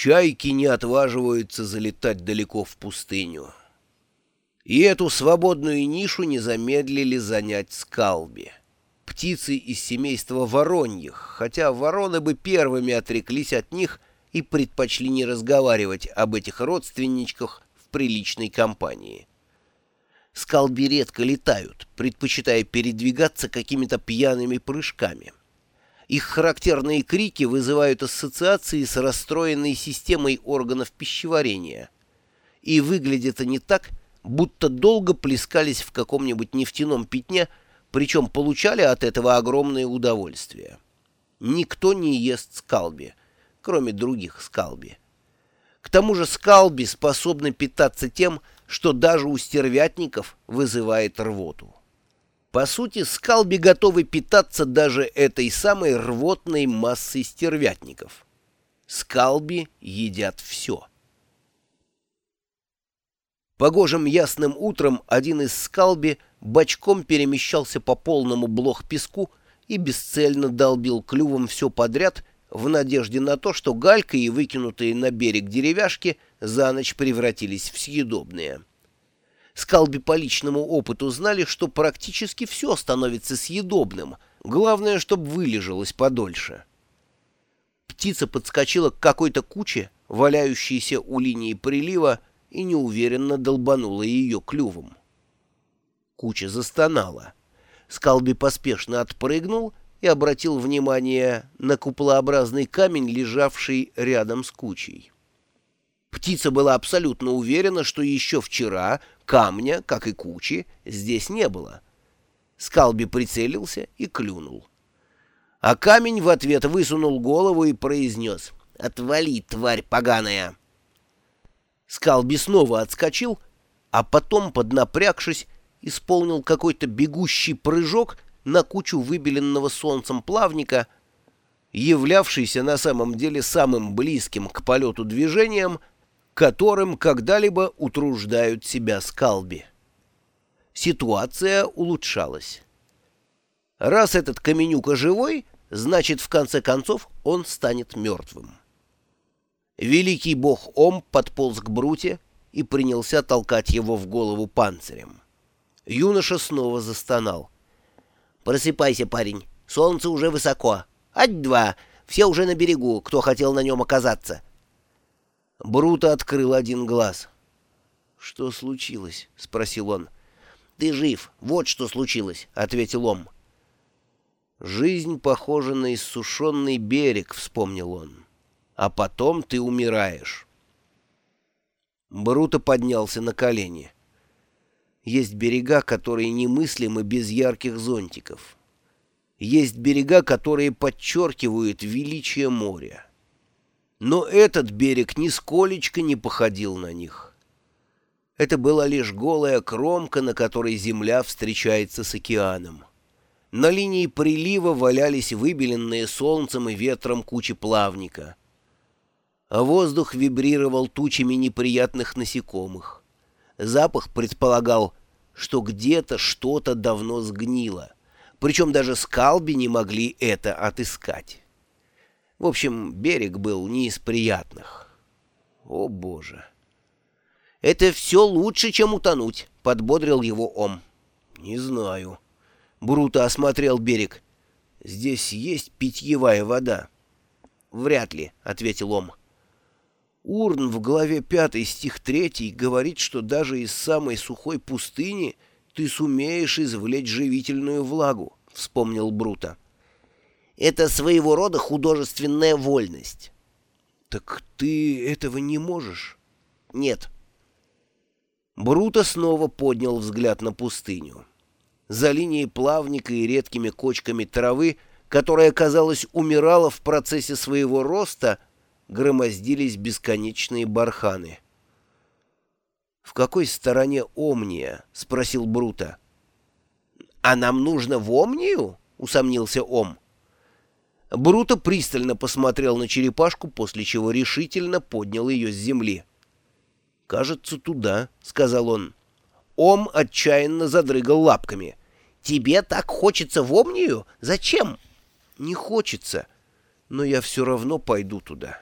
Чайки не отваживаются залетать далеко в пустыню. И эту свободную нишу не замедлили занять скалби. Птицы из семейства вороньих, хотя вороны бы первыми отреклись от них и предпочли не разговаривать об этих родственничках в приличной компании. Скалби редко летают, предпочитая передвигаться какими-то пьяными прыжками. Их характерные крики вызывают ассоциации с расстроенной системой органов пищеварения. И выглядят они так, будто долго плескались в каком-нибудь нефтяном пятне, причем получали от этого огромное удовольствие. Никто не ест скалби, кроме других скалби. К тому же скалби способны питаться тем, что даже у стервятников вызывает рвоту. По сути, скалби готовы питаться даже этой самой рвотной массой стервятников. Скалби едят все. Погожим ясным утром один из скалби бочком перемещался по полному блох песку и бесцельно долбил клювом все подряд в надежде на то, что галька и выкинутые на берег деревяшки за ночь превратились в съедобные. Скалби по личному опыту знали, что практически все становится съедобным, главное, чтобы вылежалось подольше. Птица подскочила к какой-то куче, валяющейся у линии прилива, и неуверенно долбанула ее клювом. Куча застонала. Скалби поспешно отпрыгнул и обратил внимание на куполообразный камень, лежавший рядом с кучей. Птица была абсолютно уверена, что еще вчера камня, как и кучи, здесь не было. Скалби прицелился и клюнул. А камень в ответ высунул голову и произнес «Отвали, тварь поганая!». Скалби снова отскочил, а потом, поднапрягшись, исполнил какой-то бегущий прыжок на кучу выбеленного солнцем плавника, являвшийся на самом деле самым близким к полету движением — которым когда-либо утруждают себя скалби. Ситуация улучшалась. Раз этот Каменюка живой, значит, в конце концов, он станет мертвым. Великий бог Ом подполз к Бруте и принялся толкать его в голову панцирем. Юноша снова застонал. «Просыпайся, парень, солнце уже высоко. Ать-два, все уже на берегу, кто хотел на нем оказаться». Бруто открыл один глаз. «Что случилось?» — спросил он. «Ты жив. Вот что случилось», — ответил он. «Жизнь похожа на иссушенный берег», — вспомнил он. «А потом ты умираешь». Бруто поднялся на колени. Есть берега, которые немыслимы без ярких зонтиков. Есть берега, которые подчеркивают величие моря. Но этот берег нисколечко не походил на них. Это была лишь голая кромка, на которой земля встречается с океаном. На линии прилива валялись выбеленные солнцем и ветром кучи плавника. А воздух вибрировал тучами неприятных насекомых. Запах предполагал, что где-то что-то давно сгнило, причем даже скалби не могли это отыскать. В общем, берег был не из приятных. О, боже! «Это все лучше, чем утонуть», — подбодрил его Ом. «Не знаю». Бруто осмотрел берег. «Здесь есть питьевая вода?» «Вряд ли», — ответил Ом. Урн в главе 5 стих 3 говорит, что даже из самой сухой пустыни ты сумеешь извлечь живительную влагу, — вспомнил Бруто. Это своего рода художественная вольность. Так ты этого не можешь? Нет. Бруто снова поднял взгляд на пустыню. За линией плавника и редкими кочками травы, которая, казалось, умирала в процессе своего роста, громоздились бесконечные барханы. «В какой стороне Омния?» — спросил Бруто. «А нам нужно в Омнию?» — усомнился Ом. Бруто пристально посмотрел на черепашку, после чего решительно поднял ее с земли. «Кажется, туда», — сказал он. Ом отчаянно задрыгал лапками. «Тебе так хочется в Омнию? Зачем?» «Не хочется, но я все равно пойду туда».